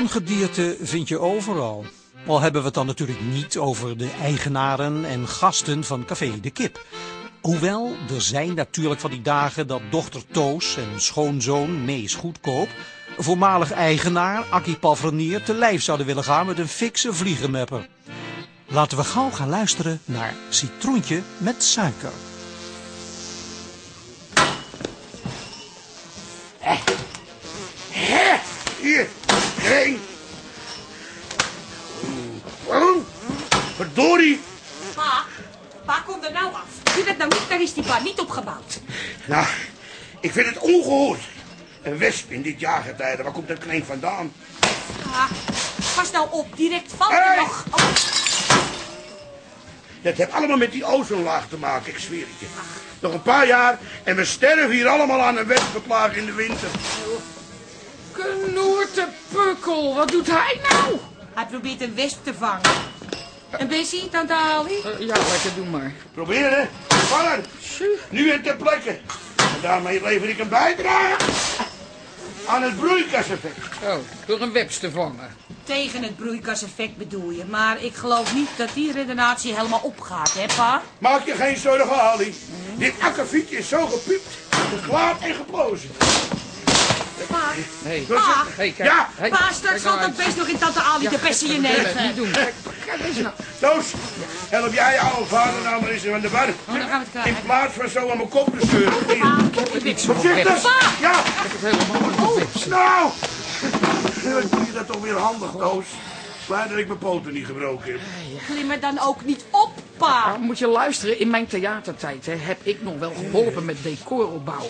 ongedierte vind je overal. Al hebben we het dan natuurlijk niet over de eigenaren en gasten van Café de Kip. Hoewel, er zijn natuurlijk van die dagen dat dochter Toos en schoonzoon Mees Goedkoop... voormalig eigenaar Akkie Palfrenier te lijf zouden willen gaan met een fikse vliegenmepper. Laten we gauw gaan luisteren naar Citroentje met suiker. Hier, geen. Oh, verdorie. Pa, pa, kom er nou af. Doe dat nou niet, daar is die bar niet opgebouwd. Nou, ik vind het ongehoord. Een wesp in dit jaargetijde, waar komt dat klein vandaan? Pa, pas nou op, direct valt Hey! er nog. Oh, Dat heeft allemaal met die ozonlaag te maken, ik zweer het je. Nog een paar jaar en we sterven hier allemaal aan een wespenplaag in de winter. Knoerte pukkel, wat doet hij nou? hij probeert een wesp te vangen. En Bessie, tante Ali? Eh, ja, lekker, doe maar. Proberen, vangen, nu en ter plekke. En daarmee lever ik een bijdrage aan het broeikaseffect. Oh, door een webs te vangen. Tegen het broeikaseffect bedoel je. Maar ik geloof niet dat die redenatie helemaal opgaat, hè pa? Maak je geen zorgen, Ali. Dit akkefietje is zo gepiept, geklaard en geplozen. Pa, Hey. pa, Hey, kijk. Ja. Hey, pa, straks valt dat best nog in tante Ali de best in je neus. niet doen. Eens nou. Toos, help jij je oude vader nou maar eens van de bar. Oh, dan gaan we het In plaats van zo aan mijn kop te scheuren. Ik heb het. Pa! Ja, Ik heb het helemaal niet oh, nou! Wat doe je dat toch weer handig, Toos? Blij dat ik mijn poten niet gebroken heb. Klim er dan ook niet op, pa. Moet je luisteren, in mijn theatertijd hè, heb ik nog wel geholpen met decoropbouw.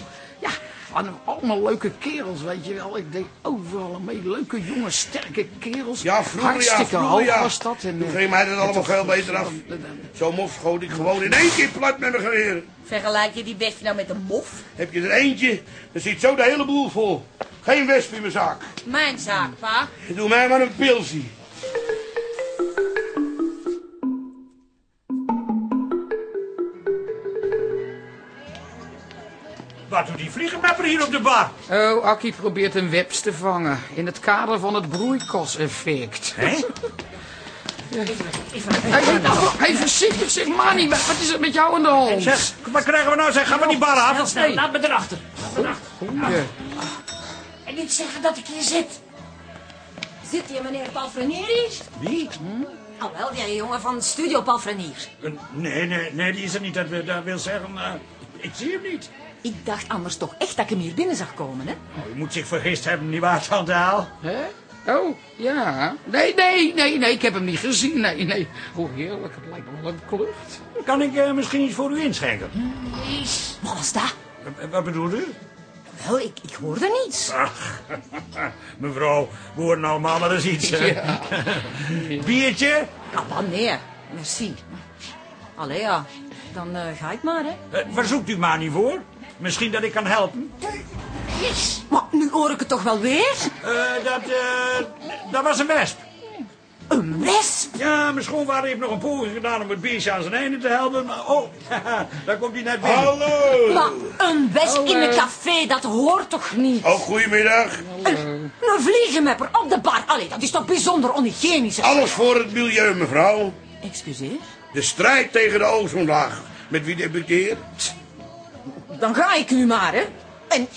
Ja, we allemaal leuke kerels, weet je wel. Ik deed overal mee. Leuke, jonge, sterke kerels. Ja, vroeger ja, Hartstikke vroeger hoog ja. was dat. En, Toen eh, ging mij dat en allemaal veel beter af. Zo'n mof schoot ik gewoon in één keer plat met mijn geweer. Vergelijk je die wesp nou met een mof? Heb je er eentje, dan zit zo de hele boel vol. Geen wesp in mijn zaak. Mijn zaak, pa. Doe mij maar een pilsie. Wat doet die vliegenmapper hier op de bar? Oh, Akkie probeert een webs te vangen. In het kader van het broeikaseffect. Hé? Hey, hey, nou, hey, voorzichtig, zeg Mani, wat wat is er met jou aan de hand? Zeg, wat krijgen we nou? Zeg, ga maar die bar af. snel, Laat me erachter. Goeie. En niet zeggen dat ik hier zit. Zit hier meneer Palfrenier hier? Wie? Oh wel, die jongen van Studio Palfrenier. Eh, Nee, nee, nee, die is er niet. Dat, wil- dat wil zeggen, eh, ik zie hem niet. Ik dacht anders toch echt dat ik hem hier binnen zag komen, hè? Oh, u moet zich vergist hebben, nietwaar, tante Haal? Hè? Oh, ja. Nee, nee, nee, nee, ik heb hem niet gezien. Nee, nee. Hoe heerlijk, het lijkt wel een klucht. Kan ik eh, misschien iets voor u inschenken? Wat was dat? Eh, wat bedoelt u? Wel, ik, ik hoorde niets. Ach, mevrouw, we horen allemaal maar eens iets. hè? Biertje? Ah, nee, merci. Allee, ja, dan eh, ga ik maar, hè. Eh, waar zoekt u maar niet voor? Misschien dat ik kan helpen? Maar nu hoor ik het toch wel weer? Eh, dat, eh, dat was een wesp. Een wesp? Ja, mijn schoonvader heeft nog een poging gedaan om het beestje aan zijn einde te helpen. Maar oh, daar komt hij net binnen. Hallo! Maar een wesp in een café, dat hoort toch niet? Oh, goedemiddag. Een vliegenmepper op de bar. Allee, dat is toch bijzonder onhygiënisch. Alles voor het milieu, mevrouw. Excuseer? De strijd tegen de ozonlaag. Met wie debuteert? Dan ga ik nu maar, hè. En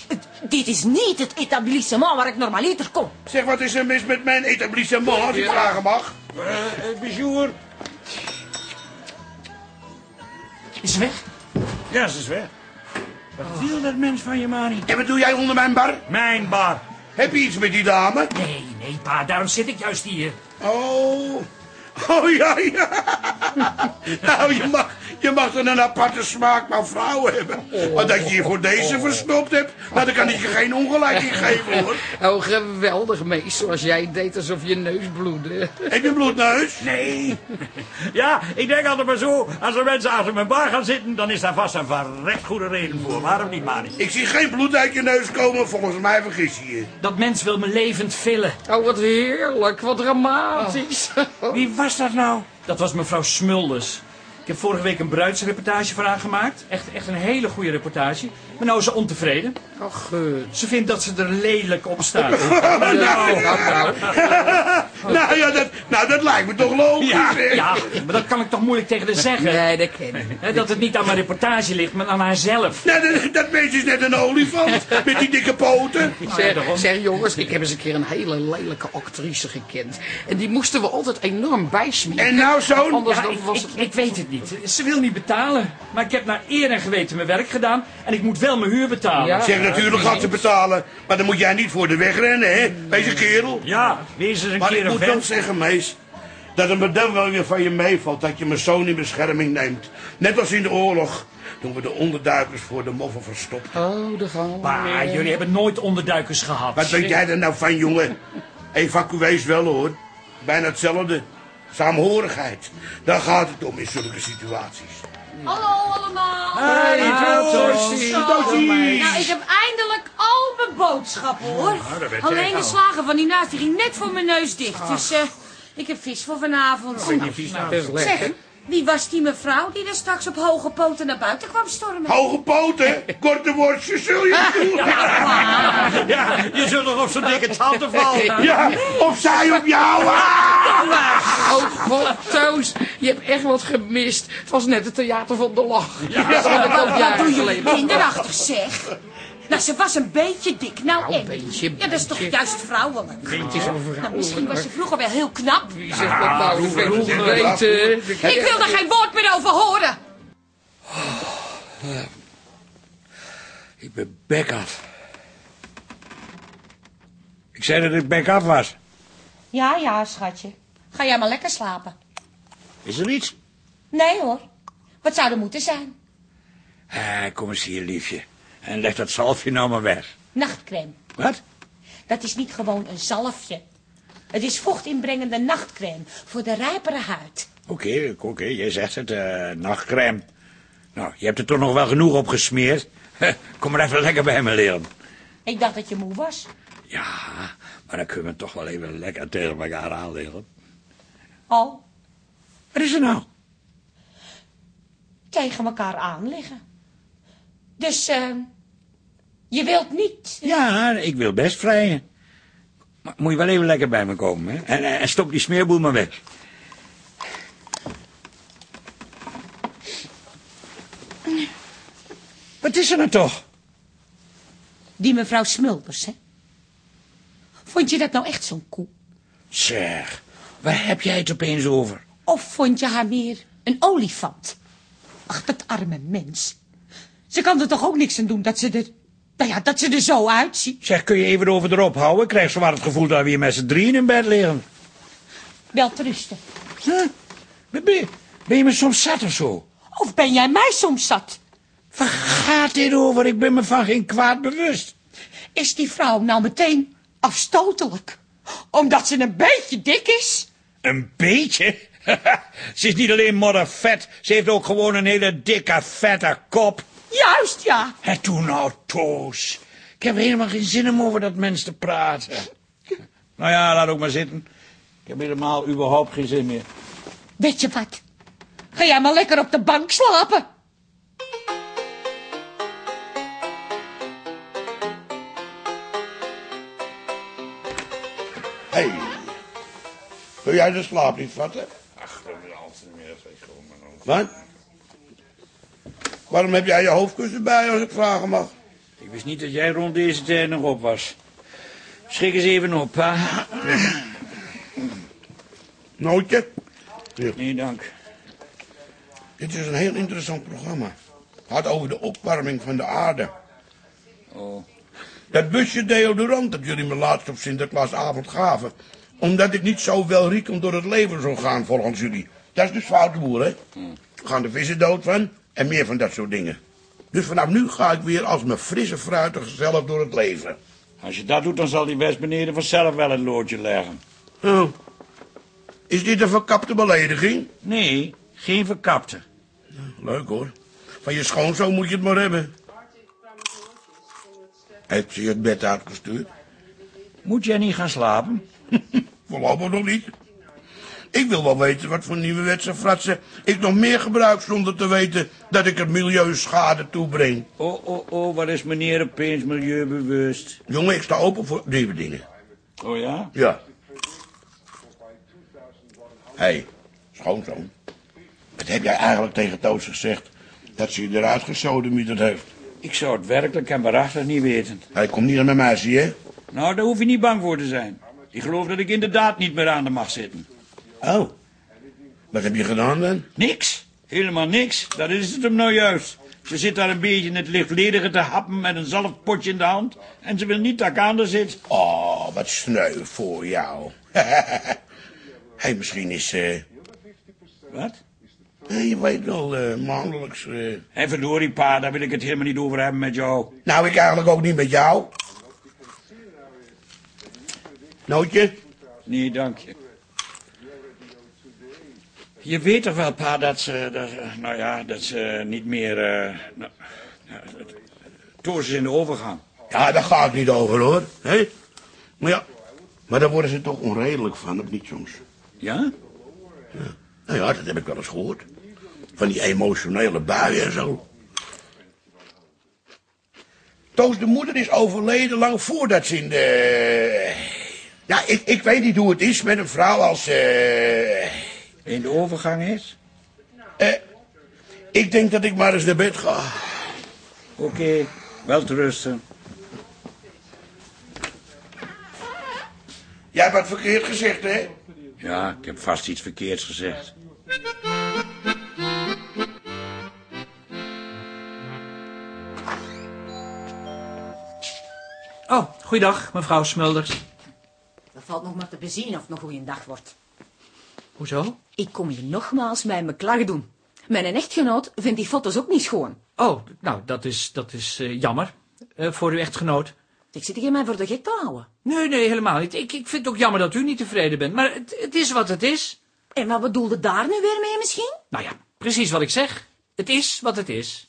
dit is niet het etablissement waar ik normaliter kom. Zeg, wat is er mis met mijn etablissement, als ik vragen mag? Eh, eh, Bijou, Is ze weg? ja, ze is weg. Wat wil dat mens van je, Mani? En wat doe jij onder mijn bar? Mijn bar. Heb je iets met die dame? Nee, nee, pa, daarom zit ik juist hier. Oh. Oh ja, ja. nou, je mag, je mag er een aparte smaak maar vrouwen hebben. Maar dat je je voor deze verstopt hebt, nou, dan kan ik je geen ongelijk in geven, hoor. Oh, geweldig, mees. Zoals jij deed alsof je neus bloedde. Heb je bloedneus? Nee. Ja, ik denk altijd maar zo. Als er mensen achter mijn bar gaan zitten, dan is daar vast een verrekt goede reden voor. Waarom niet, Mani? Ik zie geen bloed uit je neus komen, volgens mij vergis je je. Dat mens wil me levend villen. Oh, wat heerlijk. Wat dramatisch. Wie was dat nou? Dat was mevrouw Smulders. Ik heb vorige week een bruidsreportage voor haar gemaakt. Echt, echt een hele goede reportage. Maar nou is ze ontevreden. Ach, Ze vindt dat ze er lelijk op staat. nou, nou, nou. Nou ja, dat, nou, dat lijkt me toch logisch. Ja, maar dat kan ik toch moeilijk tegen haar zeggen. Nee, dat ken ik. Hè, dat het niet aan mijn reportage ligt, maar aan haarzelf. Nou, dat, dat beestje is net een olifant. Met die dikke poten. Zeg, zeg jongens, ik heb eens een keer een hele lelijke actrice gekend. En die moesten we altijd enorm bijsmieren. En nou zo'n... Anders Ja, dan ik, was ik, het... ik weet het niet. Ze wil niet betalen. Maar ik heb naar eer en geweten mijn werk gedaan. En ik moet wel mijn huur betalen. Ja. Zeg, natuurlijk gaat ze betalen. Maar dan moet jij niet voor de weg rennen, hè? Deze kerel. Ja, wees eens een Maar keer ik een moet wel zeggen, mees, dat het me dan wel weer van je meevalt dat je mijn zoon in bescherming neemt. Net als in de oorlog, toen we de onderduikers voor de moffen verstopten. Oh, daar gaan Maar jullie hebben nooit onderduikers gehad. Wat weet jij er nou van, jongen? Evacuees wel, hoor. Bijna hetzelfde. Saamhorigheid. Daar gaat het om in zulke situaties. Hallo allemaal. Hey. Tootsie. Nou, ik heb eindelijk al mijn boodschappen hoor. Nou, Alleen de wel. slager van die naast die ging net voor mijn neus dicht. Dus eh, ik heb vis voor vanavond. Dat is lekker. Zeg, wie was die mevrouw die er straks op hoge poten naar buiten kwam stormen? Hoge poten, korte worstjes, zul je doen. Ja, je zult nog op zo'n dikke tante vallen. Ja, of zij op jou. Ah! Oh god, Toos, je hebt echt wat gemist. Het was net het theater van de lach. Ja, dat doe je geleden. kinderachtig zeg? Nou, ze was een beetje dik. Nou, Nou, en? beetje, Ja, dat is toch beetje. juist vrouwelijk? Een Nou, misschien was ze vroeger wel heel knap. Wie zegt dat nou? Weet ik niet weten. Ik wil er geen woord meer over horen. Ik ben bek af. Ik zei dat ik bek af was. Ja, ja, schatje. Ga jij maar lekker slapen. Is er iets? Nee hoor. Wat zou er moeten zijn? Ah, kom eens hier, liefje. En leg dat zalfje nou maar weg. Nachtcreme. Wat? Dat is niet gewoon een zalfje. Het is vochtinbrengende nachtcreme voor de rijpere huid. Oké, oké, jij zegt het, nachtcrème. Nou, je hebt er toch nog wel genoeg op gesmeerd. Kom maar even lekker bij me leren. Ik dacht dat je moe was. Ja, maar dan kunnen we toch wel even lekker tegen elkaar aanleren. Oh, Wat is er nou? tegen elkaar aan liggen. Dus, eh, je wilt niet... Ja, ik wil best vrijen. Maar moet je wel even lekker bij me komen, hè? En, en stop die smeerboel maar weg. Wat is er nou toch? Die mevrouw Smulders, hè? Vond je dat nou echt zo'n koe? Zeg, waar heb jij het opeens over? Of vond je haar meer een olifant? Ach, dat arme mens. Ze kan er toch ook niks aan doen dat ze er... Nou ja, dat ze er zo uitziet. Zeg, kun je even over erop houden? Ik krijg zwaar het gevoel dat we hier met z'n drieën in bed liggen. Wel te rusten. Huh? Ben, je, ben je me soms zat of zo? Of ben jij mij soms zat? Waar gaat dit over? Ik ben me van geen kwaad bewust. Is die vrouw nou meteen afstotelijk? Omdat ze een beetje dik is? Een beetje? ze is niet alleen modder vet, ze heeft ook gewoon een hele dikke, vette kop. Juist, ja. En toen nou, Toos. Ik heb helemaal geen zin om over dat mens te praten. Nou ja, laat ook maar zitten. Ik heb helemaal überhaupt geen zin meer. Weet je wat? Ga jij maar lekker op de bank slapen. Hé, hey. wil jij de slaap niet vatten? Ach, dat is altijd meer gewoon Wat? Waarom heb jij je hoofdkussen bij, als ik vragen mag? Ik wist niet dat jij rond deze tijd nog op was. Schik eens even op, pa. Nootje? Nee, dank. Dit is een heel interessant programma. Het gaat over de opwarming van de aarde. Oh. Dat busje deodorant dat jullie me laatst op Sinterklaasavond gaven. Omdat ik niet zo welriekend door het leven zou gaan volgens jullie. Dat is dus foute boer, hè? Gaan de vissen dood van en meer van dat soort dingen. Dus vanaf nu ga ik weer als mijn frisse fruitige zelf door het leven. Als je dat doet, dan zal die best beneden vanzelf wel het loodje leggen. Oh. Is dit een verkapte belediging? Nee, geen verkapte. Leuk hoor. Van je schoonzoon moet je het maar hebben. Heeft ze je het bed uitgestuurd? Moet jij niet gaan slapen? Voorlopig nog niet. Ik wil wel weten wat voor nieuwe fratsen ik nog meer gebruik zonder te weten dat ik het milieu schade toebreng. Oh, oh, oh, wat is meneer opeens milieubewust? Jongen, ik sta open voor nieuwe dingen. Oh ja? Ja. Hé, hey, schoonzoon. Wat heb jij eigenlijk tegen Toos gezegd dat ze je eruit gesodemieterd heeft? Ik zou het werkelijk en waarachtig niet weten. Hij komt niet aan mij, zie je? Nou, daar hoef je niet bang voor te zijn. Ik geloof dat ik inderdaad niet meer aan de mag zitten. Oh. Wat heb je gedaan dan? Niks. Helemaal niks. Dat is het hem nou juist. Ze zit daar een beetje in het lichtledige te happen met een zalfpotje in de hand. En ze wil niet dat ik aan haar zit. Oh, wat sneu voor jou. Hey, misschien is... eh Wat? eh, je weet wel, eh maandelijks... eh En verdorie, pa, daar wil ik het helemaal niet over hebben met jou. Nou, ik eigenlijk ook niet met jou. Nootje? Nee, dank je. Je weet toch wel, pa, dat ze, dat, ze- nou ja, dat ze niet meer, eh nou, is in de overgang. Ja, daar ga ik niet over, hoor. Hé? Maar ja, maar daar worden ze toch onredelijk van, of niet soms? Ja? Nou ja, dat heb ik wel eens gehoord. Van die emotionele buien en zo. Toos de moeder is overleden lang voordat ze in de... Ja, ik, ik weet niet hoe het is met een vrouw als... eh In de overgang is? ik denk dat ik maar eens naar bed ga. Oké, wel te rusten. Jij hebt wat verkeerd gezegd, hè? Ja, ik heb vast iets verkeerds gezegd. Oh, goeiedag, mevrouw Smulders. Dat valt nog maar te bezien of het nog een dag wordt. Hoezo? Ik kom hier nogmaals bij mijn klacht doen. Mijn echtgenoot vindt die foto's ook niet schoon. Oh, nou, dat is, dat is eh, jammer. eh, voor uw echtgenoot. Ik zit hier mij voor de gek te houden. Nee, nee, helemaal niet. Ik, ik vind het ook jammer dat u niet tevreden bent. Maar het, het is wat het is. En wat bedoelde daar nu weer mee misschien? Nou ja, precies wat ik zeg. Het is wat het is.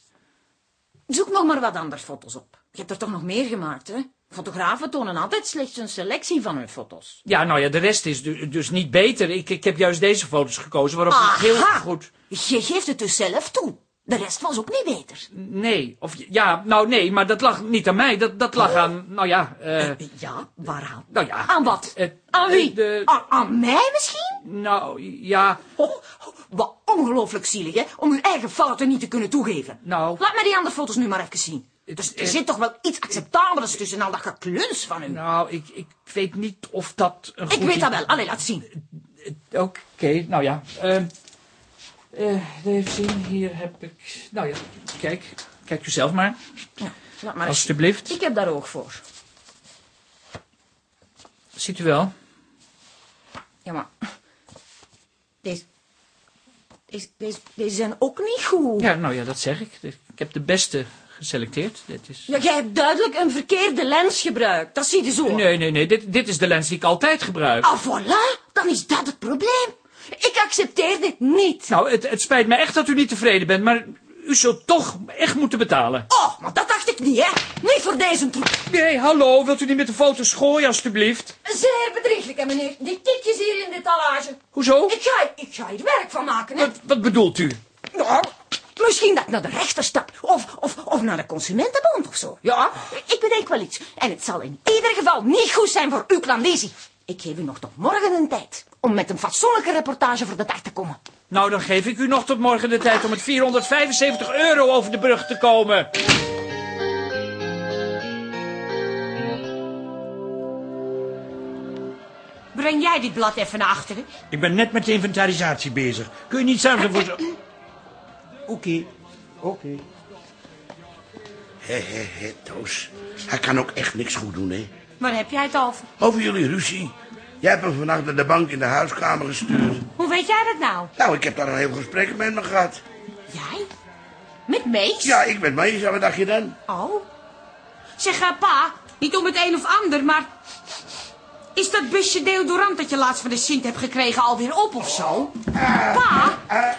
Zoek nog maar wat andere foto's op. Je hebt er toch nog meer gemaakt, hè? Fotografen tonen altijd slechts een selectie van hun foto's. Ja, nou ja, de rest is du- dus niet beter. Ik, ik heb juist deze foto's gekozen waarop ik heel Aha! goed... Je geeft het dus zelf toe. De rest was ook niet beter. Nee, of ja, nou nee, maar dat lag niet aan mij. Dat, dat lag aan, nou ja, eh... Ja, waaraan? Nou ja. Aan wat? eh, aan wie? de- aan mij misschien? Nou, ja, Oh, wat ongelooflijk zielig, hè? Om uw eigen fouten niet te kunnen toegeven. Nou. Laat mij die andere foto's nu maar even zien. Dus er eh, zit toch wel iets acceptabels tussen al dat gekluns van u. nou, ik, ik weet niet of dat een ik weet dat wel. Allee, laat zien. Oké, nou ja. ehm eh, even zien, hier heb ik... Nou ja, kijk. Kijk u zelf maar, Ja, laat maar eens. alstublieft. Ik heb daar oog voor. Ziet u wel? Ja, maar... Deze... Deze, deze, deze zijn ook niet goed. Ja, nou ja, dat zeg ik. Ik heb de beste geselecteerd. Dit is... Ja, jij hebt duidelijk een verkeerde lens gebruikt. Dat zie je zo. Nee, nee, nee. Dit, dit is de lens die ik altijd gebruik. Ah, voilà. Dan is dat het probleem. Ik accepteer dit niet. Nou, het, het spijt me echt dat u niet tevreden bent, maar u zult toch echt moeten betalen. Oh, maar dat dacht ik niet, hè. Niet voor deze troep. Nee, hallo, wilt u niet met de foto's gooien, alstublieft? Zeer bedrieglijk, hè, meneer. Die tikjes hier in de talage. Hoezo? Ik ga, ik ga hier werk van maken, hè. Wat, wat bedoelt u? Nou, misschien dat ik naar de rechter stap. Of, of, of naar de Consumentenbond of zo. Ja, ik bedenk wel iets. En het zal in ieder geval niet goed zijn voor uw klandizie. Ik geef u nog tot morgen een tijd om met een fatsoenlijke reportage voor de dag te komen. Nou, dan geef ik u nog tot morgen de tijd om met 475 euro over de brug te komen. Breng jij dit blad even naar achteren? Ik ben net met de inventarisatie bezig. Kun je niet zelfs ervoor zo... Oké, oké. Hé, hé, hé, Toos. Hij kan ook echt niks goed doen, hè? Waar heb jij het over? Over jullie ruzie. Jij hebt hem vannacht naar de bank in de huiskamer gestuurd. Hoe weet jij dat nou? Nou, ik heb daar een heel gesprek met me gehad. Jij? Met Mees? Ja, ik ben mee. Wat dacht je dan? Oh. Zeg, eh, pa, niet om het een of ander, maar... Is dat busje deodorant dat je laatst van de Sint hebt gekregen alweer op of zo? Pa,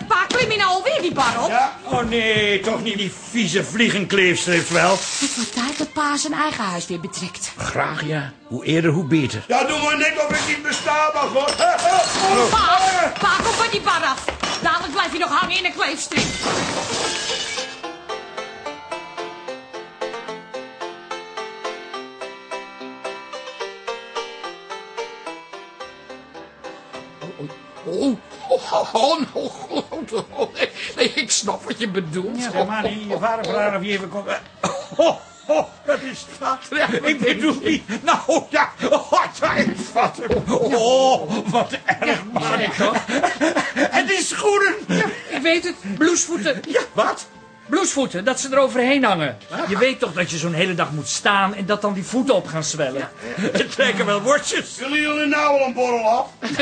pa, klim je nou alweer die bar op? Ja, Oh nee, toch niet die vieze vliegenkleefstrips wel. Het wordt tijd dat pa zijn eigen huis weer betrekt. Graag ja. Hoe eerder, hoe beter. ja, doe maar net of ik niet besta mag, hoor. Pa, pa, kom van die bar af. Dadelijk blijf je nog hangen in een kleefstrip. Oh, oh, oh, oh, oh, oh, nee, ik snap wat je bedoelt. Ja, maar je vader vragen of je even komt. Oh, oh, wat is dat? Ja, ik bedoel niet. Nou ja, oh, dat is wat. Oh, wat erg, man. En die schoenen. Ik weet het, bloesvoeten. Ja, wat? Bloesvoeten, dat ze er overheen hangen. Je weet toch dat je zo'n hele dag moet staan en dat dan die voeten op gaan zwellen. Het trekken wel worstjes. Willen jullie nou wel een borrel af?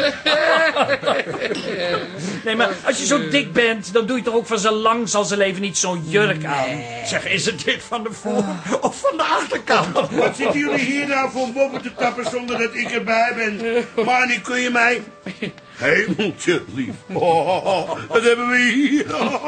Nee, maar als je zo dik bent, dan doe je toch ook van zo lang zal ze leven niet zo'n jurk aan. Zeg, is het dit van de voor- of van de achterkant? Wat zitten jullie hier nou voor boven te tappen zonder dat ik erbij ben? Mani, kun je mij... Hemeltje lief. Oh, wat hebben we hier?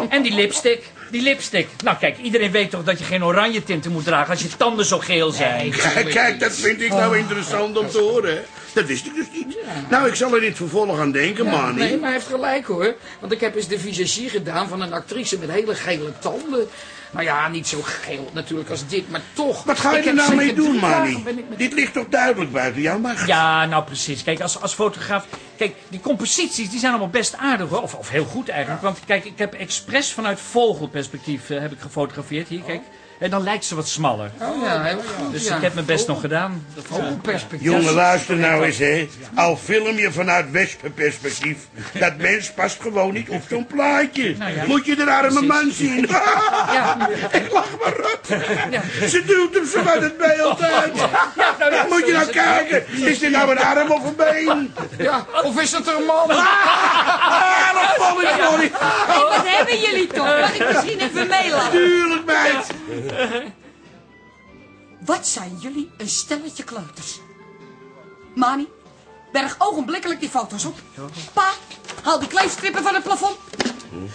En die lipstick, die lipstick. Nou kijk, iedereen weet toch dat je geen oranje tinten moet dragen als je tanden zo geel zijn. Kijk, kijk, dat vind ik nou interessant om te horen. Dat wist ik dus niet. Nou, ik zal er in het vervolg aan denken, Mani. Nee, maar hij heeft gelijk hoor. Want ik heb eens de visagie gedaan van een actrice met hele gele tanden. Nou ja, niet zo geel natuurlijk als dit, maar toch. Wat ga je Ik er nou mee doen, Mani? met- Dit ligt toch duidelijk buiten jouw macht? Ja, nou precies. Kijk, als, als fotograaf... Kijk, die composities die zijn allemaal best aardig hoor. Of, of heel goed eigenlijk. Want kijk, ik heb expres vanuit vogelperspectief eh, heb ik gefotografeerd. Hier, kijk. En dan lijkt ze wat smaller. Oh ja, heel goed. Dus ja. ik heb mijn best nog gedaan. Dat, eh, Vogelperspectief. Jongen, luister nou eens, hè. Al film je vanuit wespenperspectief. Dat mens past gewoon niet op zo'n plaatje. Moet je de arme man zien. ja, Ik lach maar rot. Ze duwt hem zo uit het beeld uit. nou, ja, Moet je nou het. kijken. Is dit nou een arm of een been? Ja, of is dat er een man? Ah, dat valt ik voor niet. Wat hebben jullie toch? Kan ik misschien even meelachen? Tuurlijk, meid. Wat zijn jullie een stelletje kleuters. Mani, berg ogenblikkelijk die foto's op. Pa, haal die kleefstrippen van het plafond.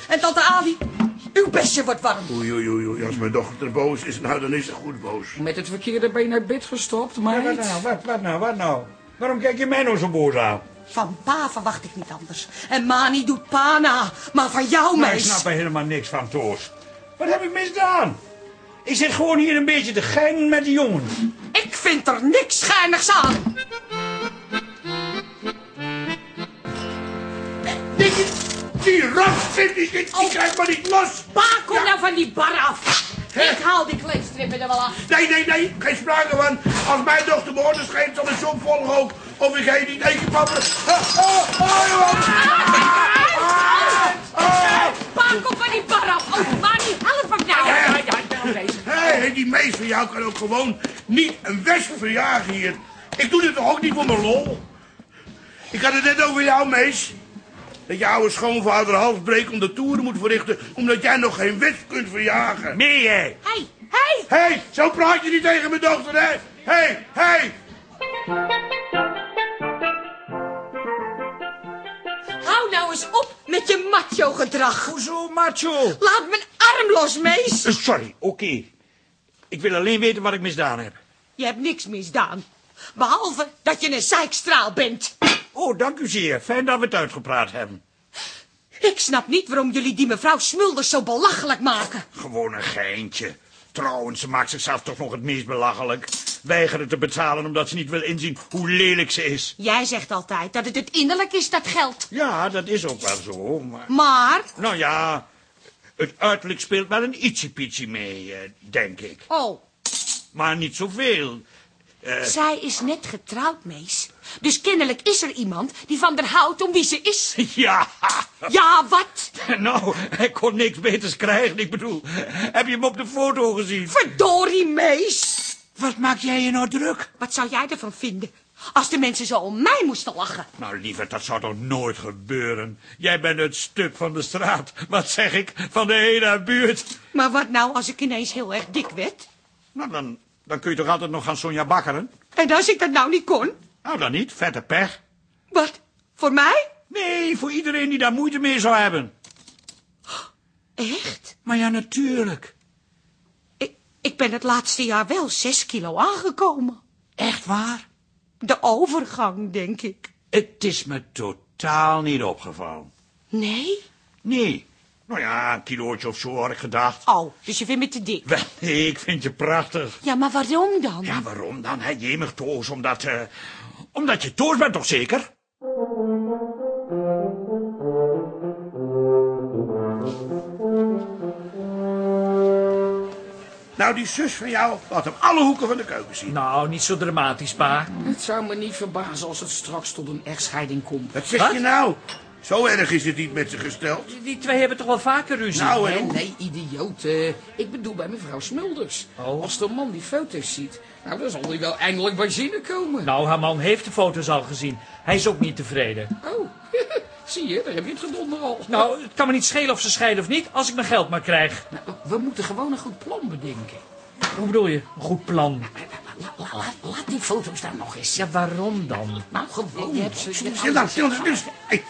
En tante Ali, uw bestje wordt warm. Oei, oei, oei, oei. Als mijn dochter boos is, nou, dan is ze goed boos. Met het verkeerde been naar bed gestopt, Ja, maar wat nou, wat, wat nou, wat nou? Waarom kijk je mij nou zo boos aan? Van pa verwacht ik niet anders. En Mani doet pa na. Maar van jou, Maar ik meis. snap er helemaal niks van, Toos. Wat heb ik misdaan? Ik zit gewoon hier een beetje te geinen met die jongen. Ik vind er niks schijnigs aan. Die rotstip, die, die, die krijgt maar niet los. Pa, kom nou van die bar af. Ik haal die kleefstrippen er wel af. Nee, nee, nee, geen sprake van. Als mijn dochter me orders geeft, zal ik zo volgen ook. Of ik je niet keer pappen. Oh, oh, oh. Pa, kom van die bar af. Oh, Mani, help hem nou. Ja, ja, ik. Hé, hey, die mees van jou kan ook gewoon niet een wesp verjagen hier. Ik doe dit toch ook niet voor mijn lol? Ik had het net over jou, mees. Dat je oude schoonvader halsbreek om de toeren moet verrichten... omdat jij nog geen wesp kunt verjagen. Meer jij? Hey, hey. Hé, hey, zo praat je niet tegen mijn dochter, hè? Hé, hey, hé. Hey. Hou nou eens op met je macho gedrag. Hoezo, macho? Laat mijn arm los, mees. Eh, Sorry, oké. Ik wil alleen weten wat ik misdaan heb. Je hebt niks misdaan. Behalve dat je een zeikstraal bent. Oh, dank u zeer. Fijn dat we het uitgepraat hebben. Ik snap niet waarom jullie die mevrouw Smulders zo belachelijk maken. Gewoon een geintje. Trouwens, ze maakt zichzelf toch nog het meest belachelijk. Weigeren te betalen omdat ze niet wil inzien hoe lelijk ze is. Jij zegt altijd dat het het innerlijk is dat geldt. Ja, dat is ook wel zo, maar... Maar, Nou ja, het uiterlijk speelt wel een ietsiepietsie mee, eh, denk ik. oh, Maar niet zoveel. Eh, zij is net getrouwd, mees. Dus kennelijk is er iemand die van haar houdt om wie ze is. ja, Ja, wat? nou, hij kon niks beters krijgen. Ik bedoel, heb je hem op de foto gezien? Verdorie, mees. Wat maak jij je nou druk? Wat zou jij ervan vinden als de mensen zo om mij moesten lachen? Nou, lieverd, dat zou toch nooit gebeuren? Jij bent het stuk van de straat. Wat zeg ik? Van de hele buurt. Maar wat nou als ik ineens heel erg dik werd? Nou, dan, dan kun je toch altijd nog gaan Sonja bakkeren? En als ik dat nou niet kon? Nou, dan niet. Vette pech. Wat? Voor mij? Nee, voor iedereen die daar moeite mee zou hebben. Echt? Maar ja, natuurlijk. Ik, ik ben het laatste jaar wel zes kilo aangekomen. Echt waar? De overgang, denk ik. Het is me totaal niet opgevallen. Nee? Nee. Nou ja, een kilootje of zo had ik gedacht. Oh, dus je vindt me te dik? Wel, nee, ik vind je prachtig. Ja, maar waarom dan? Ja, waarom dan, hè? Jemig Toos, omdat, eh, omdat je Toos bent toch zeker? Nou, die zus van jou laat hem alle hoeken van de keuken zien. Nou, niet zo dramatisch, pa. Het zou me niet verbazen als het straks tot een echtscheiding komt. Wat zeg Wat? je nou? Zo erg is het niet met ze gesteld. Die twee hebben toch wel vaker ruzie? Nou, hoe? nee, idioot. eh, ik bedoel bij mevrouw Smulders. Oh. Als de man die foto's ziet, nou, dan zal hij wel eindelijk bij zinnen komen. Nou, haar man heeft de foto's al gezien. Hij is ook niet tevreden. Oh, zie je, daar heb je het gedonder al. Nou, het kan me niet schelen of ze scheiden of niet, als ik mijn geld maar krijg. Nou, we moeten gewoon een goed plan bedenken. Hoe bedoel je? Een goed plan. La- la- la- laat die foto's daar nog eens. Ja, waarom dan? Nou, gewoon. Je hebt ze, je- Stil dan, stil dan, stil dan. Hey.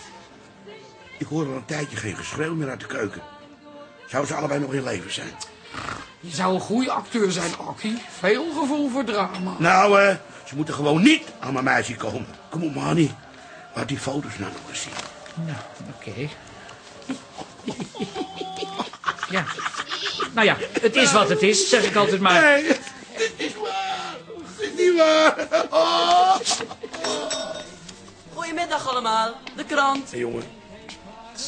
Ik hoor al een tijdje geen geschreeuw meer uit de keuken. Zouden ze allebei nog in leven zijn? Je zou een goede acteur zijn, Akkie. Veel gevoel voor drama. Nou, eh, ze moeten gewoon niet aan mijn meisje komen. Kom op, Manny. Laat die foto's nou nog eens zien. Oké. Ja. Nou ja, het is wat het is, zeg ik altijd maar. Nee, dit is waar. Dit is niet waar. Oh. Goedemiddag allemaal, de krant. Hey, jongen.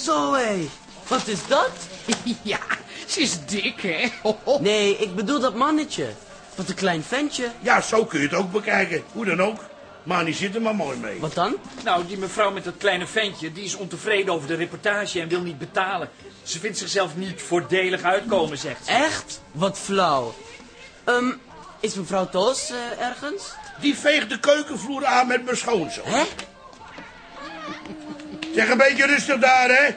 Zo hé, wat is dat? Ja, ze is dik, hè? Nee, ik bedoel dat mannetje. Wat een klein ventje. Ja, zo kun je het ook bekijken. Hoe dan ook. Manny zit er maar mooi mee. Wat dan? Nou, die mevrouw met dat kleine ventje, die is ontevreden over de reportage en wil niet betalen. Ze vindt zichzelf niet voordelig uitkomen, zegt ze. Echt? Wat flauw. Ehm, is mevrouw Toos eh, ergens? Die veegt de keukenvloer aan met mijn schoonzoon. Hè? Zeg een beetje rustig daar, hè.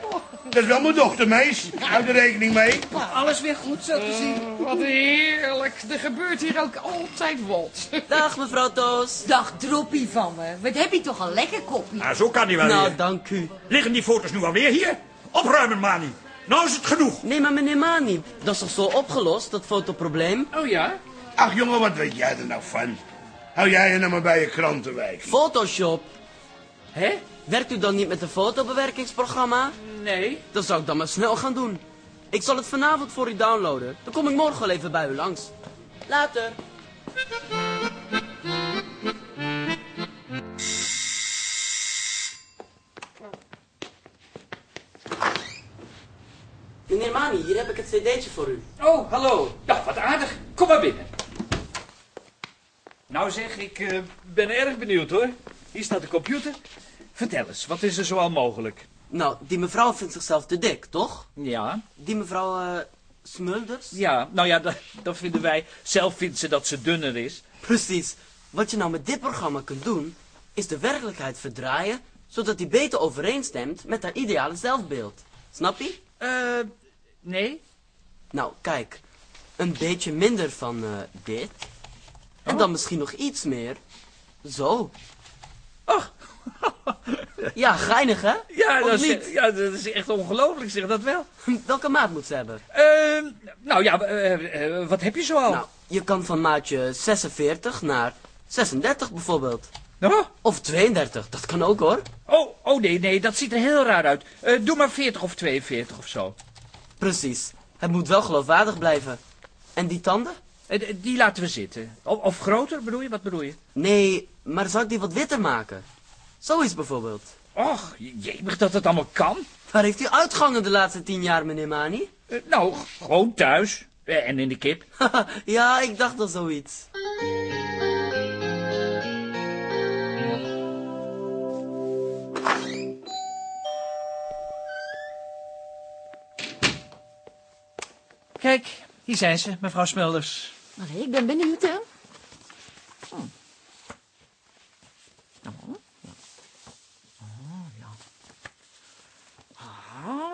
Dat is wel mijn dochter, mees. Houd er rekening mee. Alles weer goed zo te zien. Wat heerlijk. Er gebeurt hier ook altijd wat. Dag mevrouw Toos. Dag, droppie van me. Wat heb je toch een lekker kopje? Nou, zo kan die wel Nou, weer. dank u. Liggen die foto's nu alweer hier? Opruimen, Mani. Nou is het genoeg. Nee, maar meneer Mani, dat is toch zo opgelost, dat fotoprobleem? Oh ja? Ach, jongen, wat weet jij er nou van? Hou jij je nou maar bij je krantenwijk. Photoshop. Hè? Werkt u dan niet met een fotobewerkingsprogramma? Nee. Dan zou ik dat maar snel gaan doen. Ik zal het vanavond voor u downloaden. Dan kom ik morgen wel even bij u langs. Later. Meneer Mani, hier heb ik het cd'tje voor u. Oh, hallo. Nou, wat aardig. Kom maar binnen. Nou zeg, ik eh, ben erg benieuwd hoor. Hier staat de computer. Vertel eens, wat is er zoal mogelijk? Nou, die mevrouw vindt zichzelf te dik, toch? Ja, Die mevrouw eh, Smulders? ja, nou ja, dat, dat vinden wij. Zelf vindt ze dat ze dunner is. Precies. Wat je nou met dit programma kunt doen, is de werkelijkheid verdraaien, zodat die beter overeenstemt met haar ideale zelfbeeld. Snap je? Eh, nee? Nou, kijk. Een beetje minder van eh, dit. En dan misschien nog iets meer. Zo. Oh, Ja, geinig hè? ja, dat is, ja, dat is echt ongelooflijk, zeg dat wel. Welke maat moet ze hebben? Eh, nou ja, eh, eh, wat heb je zoal? Nou, je kan van maatje 46 naar 36 bijvoorbeeld. Oh, Of 32, dat kan ook hoor. oh, oh nee, nee, dat ziet er heel raar uit. Eh, doe maar 40 of 42 of zo. Precies. Het moet wel geloofwaardig blijven. En die tanden? Die laten we zitten. Of, of groter, bedoel je? Wat bedoel je? Nee, maar zou ik die wat witter maken? Zoiets bijvoorbeeld. Och, jemig dat het allemaal kan. Waar heeft u uitgangen de laatste tien jaar, meneer Mani? Eh, nou, gewoon thuis. Eh, en in de kip. ja, ik dacht al zoiets. Kijk, hier zijn ze, mevrouw Smulders. Allee, ik ben benieuwd, hè. Hm. Oh, ja. Oh, ja.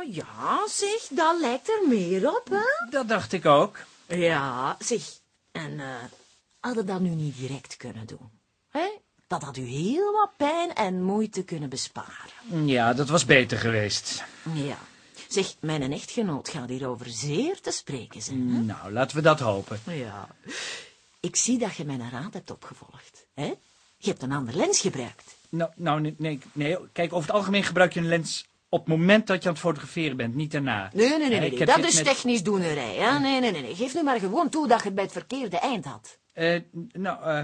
Ah, ja, zeg, dat lijkt er meer op, hè? Dat dacht ik ook. Ja, zeg. En eh hadden dat nu niet direct kunnen doen? Hè? dat had u heel wat pijn en moeite kunnen besparen. Ja, dat was beter geweest. Ja. Zeg, mijn echtgenoot gaat hierover zeer te spreken zijn. Nou, laten we dat hopen. Ja. Ik zie dat je mijn raad hebt opgevolgd. Hè? Je hebt een ander lens gebruikt. Nou, nou nee, nee, nee, kijk, over het algemeen gebruik je een lens op het moment dat je aan het fotograferen bent, niet daarna. Nee, nee, nee, nee. dat is met- technisch doenerij. Hè? Nee, nee, nee, nee. Geef nu maar gewoon toe dat je het bij het verkeerde eind had. Eh, nou, eh,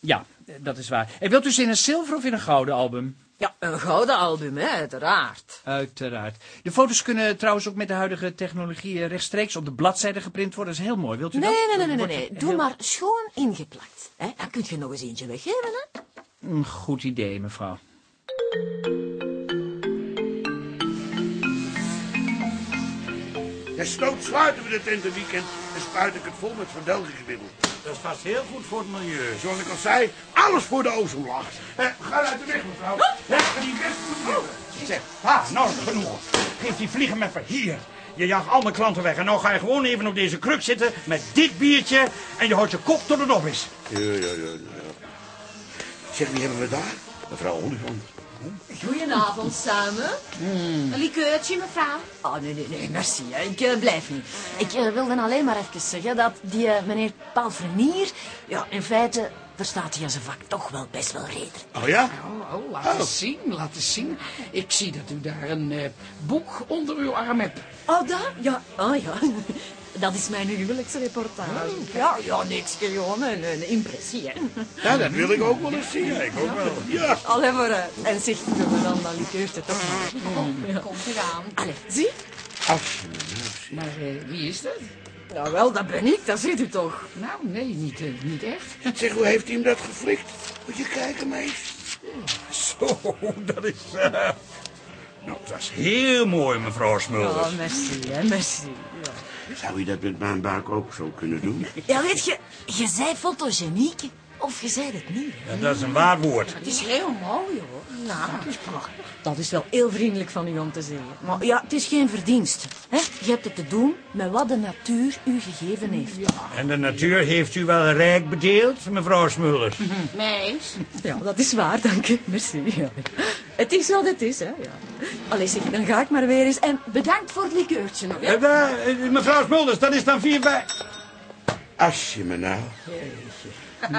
ja, dat is waar. En wilt u ze in een zilver of in een gouden album? Ja, een gouden album, hè, uiteraard. Uiteraard. De foto's kunnen trouwens ook met de huidige technologie rechtstreeks op de bladzijde geprint worden. Dat is heel mooi. Wilt u Nee, dat? nee, nee, nee, nee. Doe heel- maar schoon ingeplakt. Hè? Dan kun je nog eens eentje weggeven, hè? Een goed idee, mevrouw. Desnoods sluiten we de tent een weekend en spuit ik het vol met verdelgingsmiddel. Dat is vast heel goed voor het milieu. Zoals ik al zei, alles voor de ozonlaag. Eh, ga uit de weg, mevrouw. Leg die best goed neer. Zeg, ah, nou is genoeg. Geef die vliegen met ver hier. Je jaagt al mijn klanten weg en nou ga je gewoon even op deze kruk zitten met dit biertje en je houdt je kop tot het op is. Ja, ja, ja, ja. Zeg, wie hebben we daar? Mevrouw Olifant. Goedenavond samen. Een likeurtje, mevrouw? Oh, nee, nee, nee, merci. hè. Ik eh, blijf niet. Ik eh, wilde alleen maar even zeggen dat die eh, meneer Paul Vernier... Ja, in feite verstaat hij aan zijn vak toch wel best wel redelijk. Oh ja? Oh, oh, laat eens zien, laat eens zien. Ik zie dat u daar een eh, boek onder uw arm hebt. Oh, daar? Ja, oh ja. Dat is mijn huwelijksreportage. Ja, ja, niks. Gewoon een, een impressie, hè. Ja, dat wil ik ook wel eens zien. Ik ook wel. Ja. Allee, voor... eh, en zeg, doen we dan dat likeurtje toch maar. Komt eraan. Allee, zie? Maar eh, wie is dat? Nou wel, dat ben ik, dat ziet u toch. Nou, nee, niet, eh, niet echt. Zeg, hoe heeft hij hem dat geflikt? Moet je kijken, meis. Zo, dat is... eh, Nou, dat is heel mooi, mevrouw Smulders. Oh, merci, hè, merci. Ja. Zou je dat met mijn buik ook zo kunnen doen? Ja, weet je, je zei fotogeniek, of je zei het niet. Ja, dat is een waar woord. Het is heel mooi hoor. Nou, dat is prachtig. Dat is wel heel vriendelijk van u om te zeggen. Maar ja, het is geen verdienste. Hè? Je hebt het te doen met wat de natuur u gegeven heeft. En de natuur heeft u wel rijk bedeeld, mevrouw Smulders. Meis. Ja, dat is waar, dank u. Merci. Ja. Het is wat het is, hè. Ja. Allee, zeg, dan ga ik maar weer eens. En bedankt voor het likeurtje nog. hè. Eh, daar, eh, mevrouw Smulders, dat is dan vier bij... Als je me nou...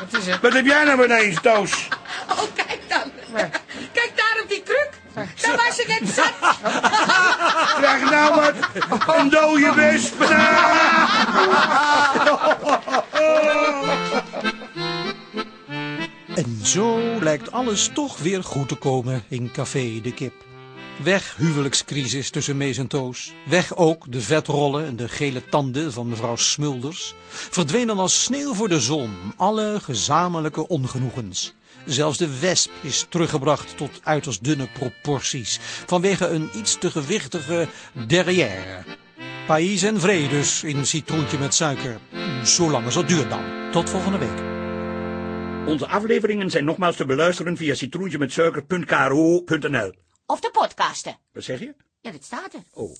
Wat is het? Wat heb jij nou ineens, Toos? Oh, kijk dan. Kijk daar op die kruk. Daar was je net zat. Krijg nou wat? Een dode wesp? En zo lijkt alles toch weer goed te komen in Café de Kip. Weg huwelijkscrisis tussen Mees en Toos. Weg ook de vetrollen en de gele tanden van mevrouw Smulders. Verdwenen als sneeuw voor de zon alle gezamenlijke ongenoegens. Zelfs de wesp is teruggebracht tot uiterst dunne proporties. Vanwege een iets te gewichtige derrière. Païs en vrede dus in citroentje met suiker. Zolang als dat duurt dan. Tot volgende week. Onze afleveringen zijn nogmaals te beluisteren via citroentjemetsuiker.kro.nl. Of de podcasten. Wat zeg je? Ja, dit staat er. Oh.